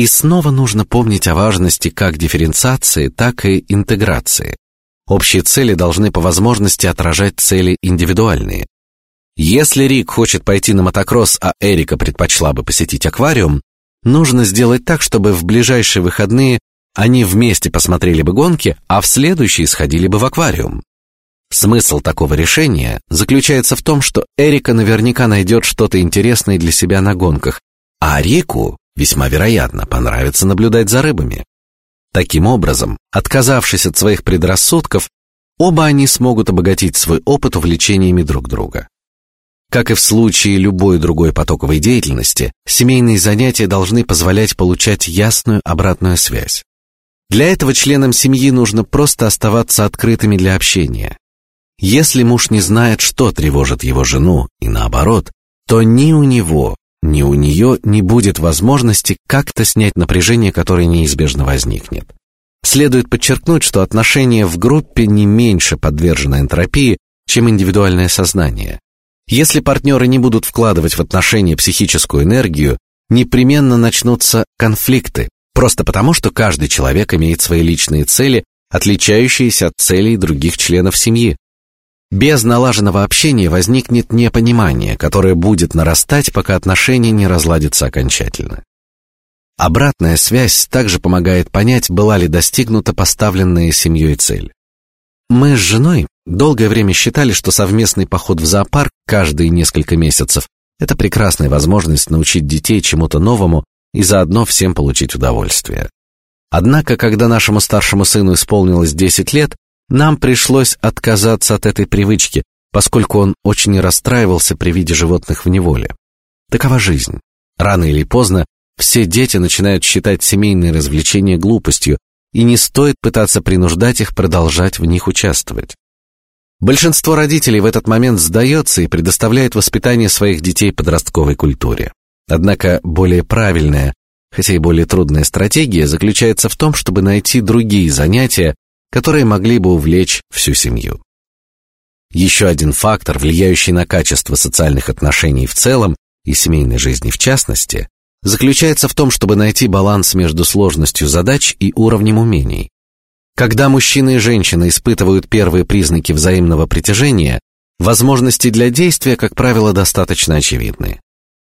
И снова нужно помнить о важности как дифференциации, так и интеграции. Общие цели должны по возможности отражать цели индивидуальные. Если Рик хочет пойти на мотокросс, а Эрика предпочла бы посетить аквариум, нужно сделать так, чтобы в ближайшие выходные они вместе посмотрели бы гонки, а в следующие сходили бы в аквариум. Смысл такого решения заключается в том, что Эрика наверняка найдет что-то интересное для себя на гонках, а Рику весьма вероятно понравится наблюдать за рыбами. Таким образом, отказавшись от своих предрассудков, оба они смогут обогатить свой опыт увлечениями друг друга. Как и в случае любой другой потоковой деятельности, семейные занятия должны позволять получать ясную обратную связь. Для этого членам семьи нужно просто оставаться открытыми для общения. Если муж не знает, что тревожит его жену, и наоборот, то ни у него, ни у нее не будет возможности как-то снять напряжение, которое неизбежно возникнет. Следует подчеркнуть, что отношения в группе не меньше подвержены энтропии, чем индивидуальное сознание. Если партнеры не будут вкладывать в отношения психическую энергию, непременно начнутся конфликты, просто потому, что каждый человек имеет свои личные цели, отличающиеся от целей других членов семьи. Без налаженного общения возникнет непонимание, которое будет нарастать, пока отношения не разладятся окончательно. Обратная связь также помогает понять, была ли достигнута поставленная семьей цель. Мы с женой долгое время считали, что совместный поход в зоопарк каждые несколько месяцев это прекрасная возможность научить детей чему-то новому и заодно всем получить удовольствие. Однако, когда нашему старшему сыну исполнилось 10 лет, нам пришлось отказаться от этой привычки, поскольку он очень расстраивался при виде животных в неволе. Такова жизнь. Рано или поздно все дети начинают считать семейные развлечения глупостью, и не стоит пытаться принуждать их продолжать в них участвовать. Большинство родителей в этот момент сдается и предоставляет воспитание своих детей подростковой культуре. Однако более правильная, хотя и более трудная стратегия заключается в том, чтобы найти другие занятия, которые могли бы увлечь всю семью. Еще один фактор, влияющий на качество социальных отношений в целом и семейной жизни в частности, заключается в том, чтобы найти баланс между сложностью задач и уровнем умений. Когда мужчина и женщина испытывают первые признаки взаимного притяжения, возможности для действия, как правило, достаточно очевидны.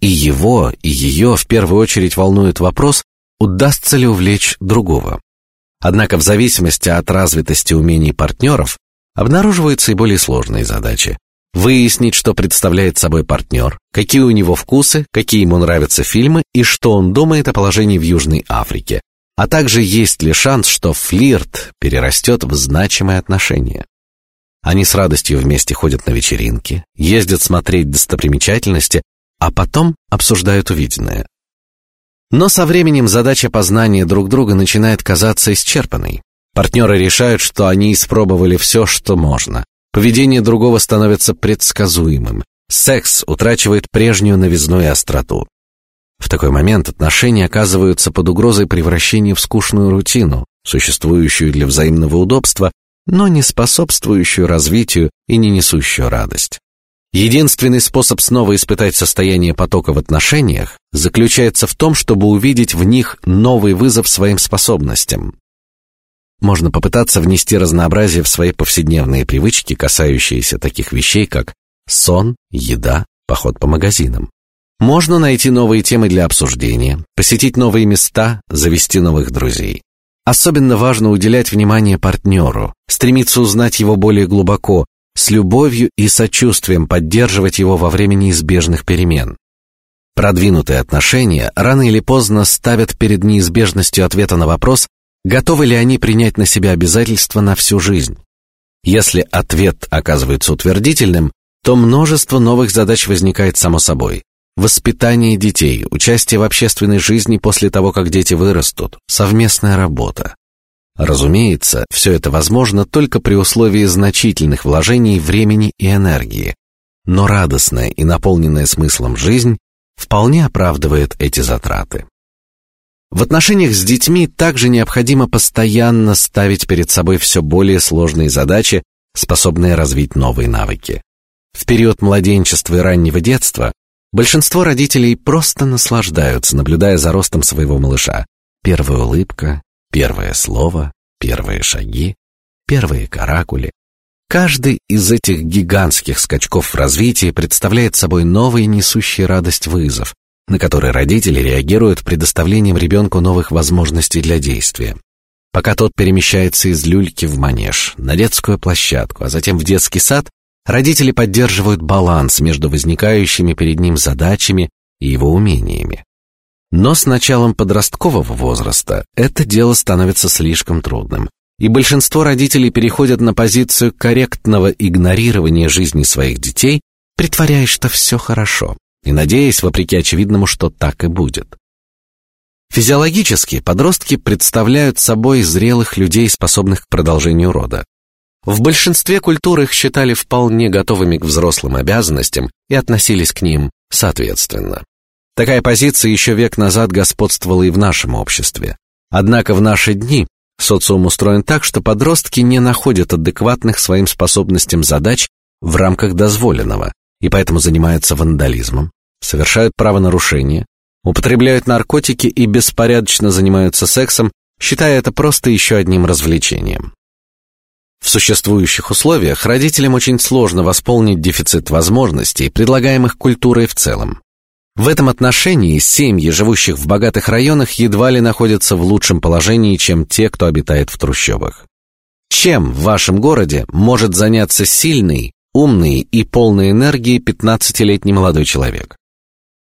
И его, и ее в первую очередь волнует вопрос, удастся ли увлечь другого. Однако в зависимости от развитости умений партнеров обнаруживаются и более сложные задачи, выяснить, что представляет собой партнер, какие у него вкусы, какие ему нравятся фильмы и что он думает о положении в Южной Африке, а также есть ли шанс, что флирт перерастет в значимые отношения. Они с радостью вместе ходят на вечеринки, ездят смотреть достопримечательности, а потом обсуждают увиденное. Но со временем задача познания друг друга начинает казаться исчерпанной. Партнеры решают, что они испробовали все, что можно, Поведение другого становится предсказуемым. Секс утрачивает прежнюю новизну и остроту. В такой момент отношения оказываются под угрозой превращения в скучную рутину, существующую для взаимного удобства, но не способствующую развитию и не несущую радость. Единственный способ снова испытать состояние потока в отношениях заключается в том, чтобы увидеть в них новый вызов своим способностям. Можно попытаться внести разнообразие в свои повседневные привычки, касающиеся таких вещей, как сон, еда, поход по магазинам. Можно найти новые темы для обсуждения, посетить новые места, завести новых друзей. Особенно важно уделять внимание партнеру, стремиться узнать его более глубоко, с любовью и сочувствием поддерживать его во время неизбежных перемен. Продвинутые отношения рано или поздно ставят перед неизбежностью ответа на вопрос, Готовы ли они принять на себя обязательства на всю жизнь? Если ответ оказывается утвердительным, то множество новых задач возникает само собой. Воспитание детей, участие в общественной жизни после того, как дети вырастут, совместная работа. Разумеется, все это возможно только при условии значительных вложений времени и энергии. Но радостная и наполненная смыслом жизнь вполне оправдывает эти затраты. В отношениях с детьми также необходимо постоянно ставить перед собой все более сложные задачи, способные развить новые навыки. В период младенчества и раннего детства большинство родителей просто наслаждаются, наблюдая за ростом своего малыша, первая улыбка, первое слово, первые шаги, первые каракули. Каждый из этих гигантских скачков в развитии представляет собой новый несущий радость вызов, на который родители реагируют предоставлением ребенку новых возможностей для действия. Пока тот перемещается из люльки в манеж, на детскую площадку, а затем в детский сад, родители поддерживают баланс между возникающими перед ним задачами и его умениями. Но с началом подросткового возраста это дело становится слишком трудным, и большинство родителей переходят на позицию корректного игнорирования жизни своих детей, притворяясь, что все хорошо, и надеясь, вопреки очевидному, что так и будет. Физиологически подростки представляют собой зрелых людей, способных к продолжению рода. В большинстве культур их считали вполне готовыми к взрослым обязанностям и относились к ним соответственно. Такая позиция еще век назад господствовала и в нашем обществе. Однако в наши дни социум устроен так, что подростки не находят адекватных своим способностям задач в рамках дозволенного и поэтому занимаются вандализмом, совершают правонарушения, употребляют наркотики и беспорядочно занимаются сексом, считая это просто еще одним развлечением. В существующих условиях родителям очень сложно восполнить дефицит возможностей, предлагаемых культурой в целом. В этом отношении семьи, живущих в богатых районах, едва ли находятся в лучшем положении, чем те, кто обитает в трущобах. Чем в вашем городе может заняться сильный, умный и полный энергии пятнадцатилетний молодой человек?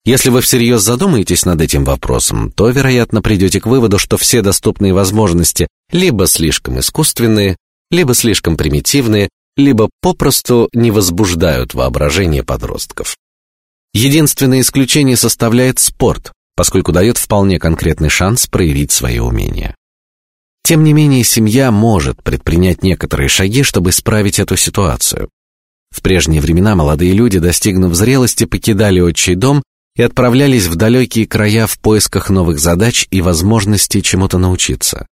Если вы всерьез задумаетесь над этим вопросом, то, вероятно, придете к выводу, что все доступные возможности либо слишком искусственные, либо слишком примитивные, либо попросту не возбуждают воображение подростков. Единственное исключение составляет спорт, поскольку дает вполне конкретный шанс проявить свои умения. Тем не менее, семья может предпринять некоторые шаги, чтобы исправить эту ситуацию. В прежние времена молодые люди, достигнув зрелости, покидали отчий дом и отправлялись в далекие края в поисках новых задач и возможностей чему-то научиться.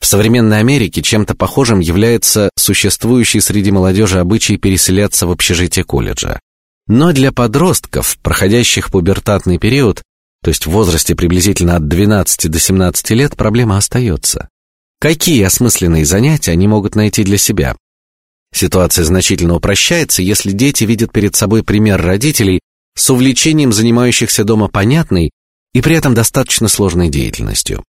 В современной Америке чем-то похожим является существующий среди молодежи обычай переселяться в общежитие колледжа. Но для подростков, проходящих пубертатный период, то есть в возрасте приблизительно от 12 до 17 лет, проблема остается. Какие осмысленные занятия они могут найти для себя? Ситуация значительно упрощается, если дети видят перед собой пример родителей с увлечением занимающихся дома понятной и при этом достаточно сложной деятельностью.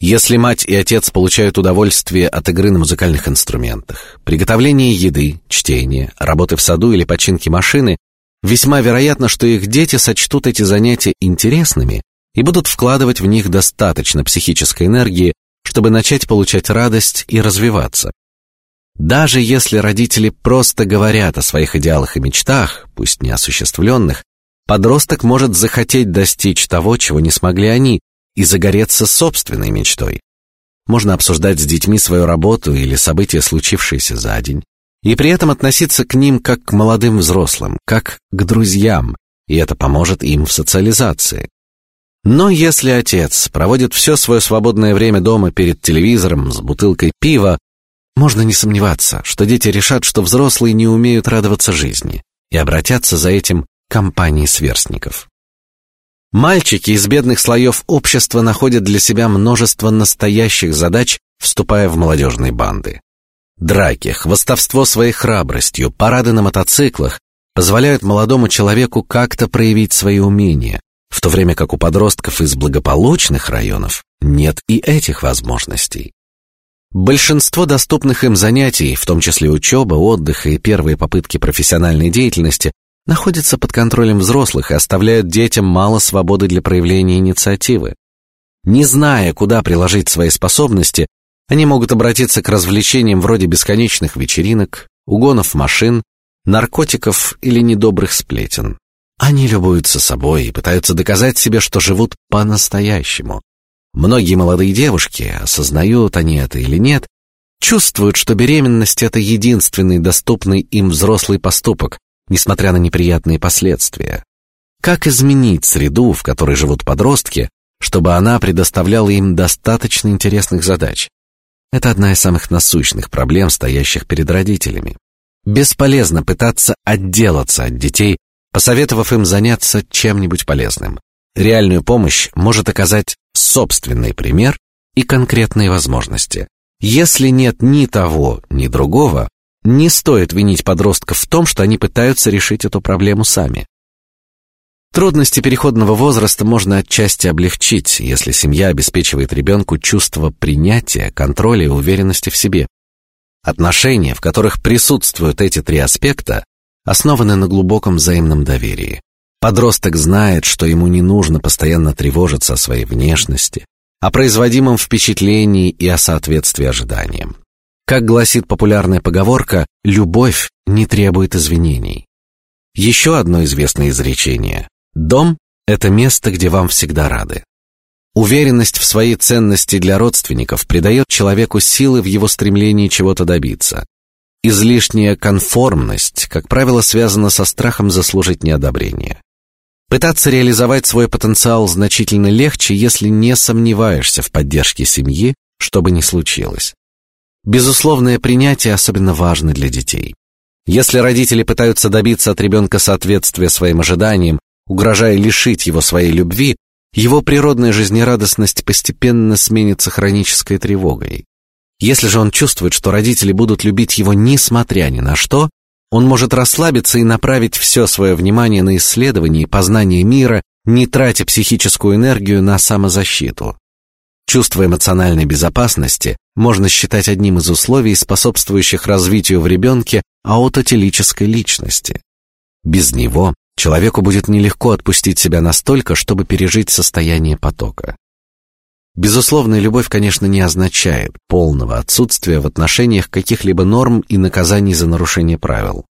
Если мать и отец получают удовольствие от игры на музыкальных инструментах, приготовления еды, чтения, работы в саду или починки машины, весьма вероятно, что их дети сочтут эти занятия интересными и будут вкладывать в них достаточно психической энергии, чтобы начать получать радость и развиваться. Даже если родители просто говорят о своих идеалах и мечтах, пусть неосуществленных, подросток может захотеть достичь того, чего не смогли они, и загореться собственной мечтой. Можно обсуждать с детьми свою работу или события, случившиеся за день, и при этом относиться к ним как к молодым взрослым, как к друзьям, и это поможет им в социализации. Но если отец проводит все свое свободное время дома перед телевизором с бутылкой пива, можно не сомневаться, что дети решат, что взрослые не умеют радоваться жизни, и обратятся за этим к компании сверстников. Мальчики из бедных слоев общества находят для себя множество настоящих задач, вступая в молодежные банды. Драки, хвастовство своей храбростью, парады на мотоциклах позволяют молодому человеку как-то проявить свои умения, в то время как у подростков из благополучных районов нет и этих возможностей. Большинство доступных им занятий, в том числе учеба, отдых и первые попытки профессиональной деятельности, находятся под контролем взрослых и оставляют детям мало свободы для проявления инициативы. Не зная, куда приложить свои способности, они могут обратиться к развлечениям вроде бесконечных вечеринок, угонов машин, наркотиков или недобрых сплетен. Они любуются собой и пытаются доказать себе, что живут по-настоящему. Многие молодые девушки, осознают они это или нет, чувствуют, что беременность это единственный доступный им взрослый поступок, несмотря на неприятные последствия. Как изменить среду, в которой живут подростки, чтобы она предоставляла им достаточно интересных задач? Это одна из самых насущных проблем, стоящих перед родителями. Бесполезно пытаться отделаться от детей, посоветовав им заняться чем-нибудь полезным. Реальную помощь может оказать собственный пример и конкретные возможности. Если нет ни того, ни другого, не стоит винить подростков в том, что они пытаются решить эту проблему сами. Трудности переходного возраста можно отчасти облегчить, если семья обеспечивает ребенку чувство принятия, контроля и уверенности в себе. Отношения, в которых присутствуют эти три аспекта, основаны на глубоком взаимном доверии. Подросток знает, что ему не нужно постоянно тревожиться о своей внешности, о производимом впечатлении и о соответствии ожиданиям. Как гласит популярная поговорка, любовь не требует извинений. Еще одно известное изречение: дом – это место, где вам всегда рады. Уверенность в своей ценности для родственников придает человеку силы в его стремлении чего-то добиться. Излишняя конформность, как правило, связана со страхом заслужить неодобрение. Пытаться реализовать свой потенциал значительно легче, если не сомневаешься в поддержке семьи, что бы ни случилось. Безусловное принятие особенно важно для детей. Если родители пытаются добиться от ребенка соответствия своим ожиданиям, угрожая лишить его своей любви, его природная жизнерадостность постепенно сменится хронической тревогой. Если же он чувствует, что родители будут любить его несмотря ни на что, он может расслабиться и направить все свое внимание на исследование и познание мира, не тратя психическую энергию на самозащиту. Чувство эмоциональной безопасности можно считать одним из условий, способствующих развитию в ребенке аутотелической личности. Без него человеку будет нелегко отпустить себя настолько, чтобы пережить состояние потока. Безусловная любовь, конечно, не означает полного отсутствия в отношениях каких-либо норм и наказаний за нарушение правил.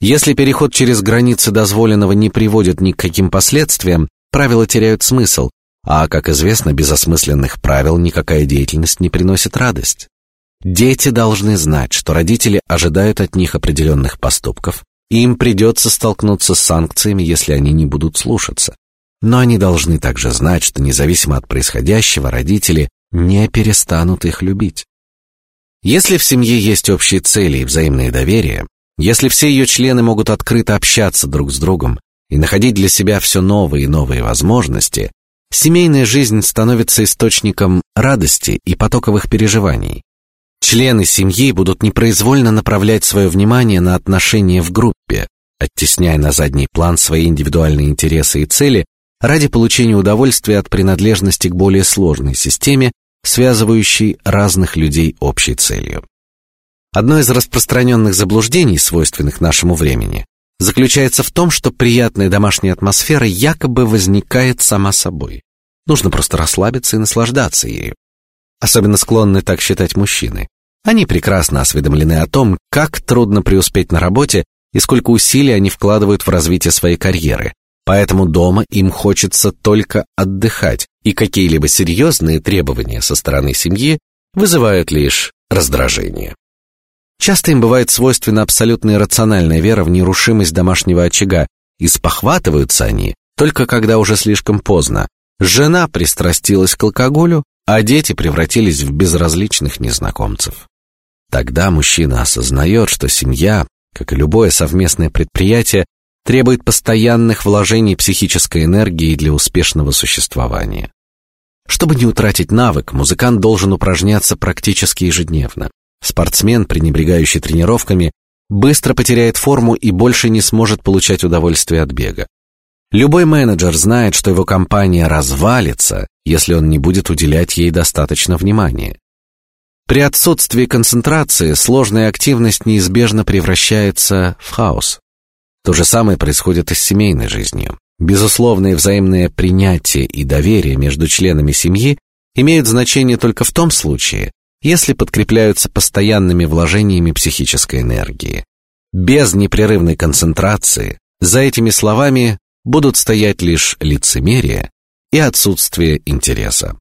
Если переход через границы дозволенного не приводит ни к каким последствиям, правила теряют смысл, а, как известно, без осмысленных правил никакая деятельность не приносит радость. Дети должны знать, что родители ожидают от них определенных поступков, и им придется столкнуться с санкциями, если они не будут слушаться. Но они должны также знать, что независимо от происходящего, родители не перестанут их любить. Если в семье есть общие цели и взаимное доверие, если все ее члены могут открыто общаться друг с другом и находить для себя все новые и новые возможности, Семейная жизнь становится источником радости и потоковых переживаний. Члены семьи будут непроизвольно направлять свое внимание на отношения в группе, оттесняя на задний план свои индивидуальные интересы и цели ради получения удовольствия от принадлежности к более сложной системе, связывающей разных людей общей целью. Одно из распространенных заблуждений, свойственных нашему времени, заключается в том, что приятная домашняя атмосфера якобы возникает сама собой. Нужно просто расслабиться и наслаждаться ею. Особенно склонны так считать мужчины. Они прекрасно осведомлены о том, как трудно преуспеть на работе и сколько усилий они вкладывают в развитие своей карьеры. Поэтому дома им хочется только отдыхать, и какие-либо серьезные требования со стороны семьи вызывают лишь раздражение. Часто им бывает свойственна абсолютно иррациональная вера в нерушимость домашнего очага, и спохватываются они только когда уже слишком поздно, Жена пристрастилась к алкоголю, а дети превратились в безразличных незнакомцев. Тогда мужчина осознает, что семья, как и любое совместное предприятие, требует постоянных вложений психической энергии для успешного существования. Чтобы не утратить навык, музыкант должен упражняться практически ежедневно. Спортсмен, пренебрегающий тренировками, быстро потеряет форму и больше не сможет получать удовольствие от бега. Любой менеджер знает, что его компания развалится, если он не будет уделять ей достаточно внимания. При отсутствии концентрации сложная активность неизбежно превращается в хаос. То же самое происходит и с семейной жизнью. Безусловное взаимное принятие и доверие между членами семьи имеют значение только в том случае, если подкрепляются постоянными вложениями психической энергии. Без непрерывной концентрации за этими словами будут стоять лишь лицемерие и отсутствие интереса.